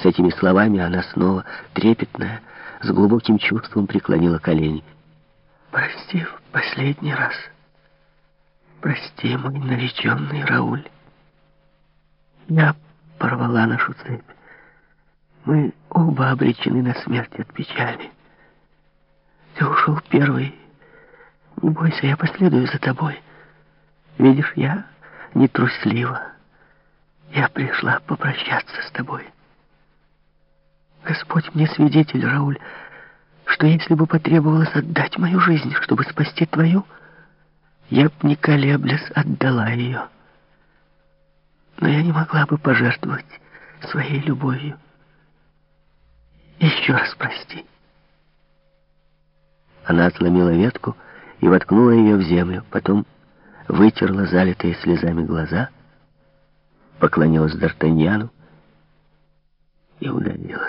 С этими словами она снова, трепетная, с глубоким чувством преклонила колени. «Прости в последний раз. Прости, мой нареченный Рауль. Я порвала нашу цепь. Мы оба обречены на смерть от печали. Ты ушел первый. Не бойся, я последую за тобой. Видишь, я не труслива. Я пришла попрощаться с тобой. Господь мне свидетель, Рауль, что если бы потребовалось отдать мою жизнь, чтобы спасти твою, я б не колеблясь отдала ее. Но я не могла бы пожертвовать своей любовью. Еще раз прости. Она отломила ветку и воткнула ее в землю, потом вытерла залитые слезами глаза, поклонилась Д'Артаньяну и удалилась.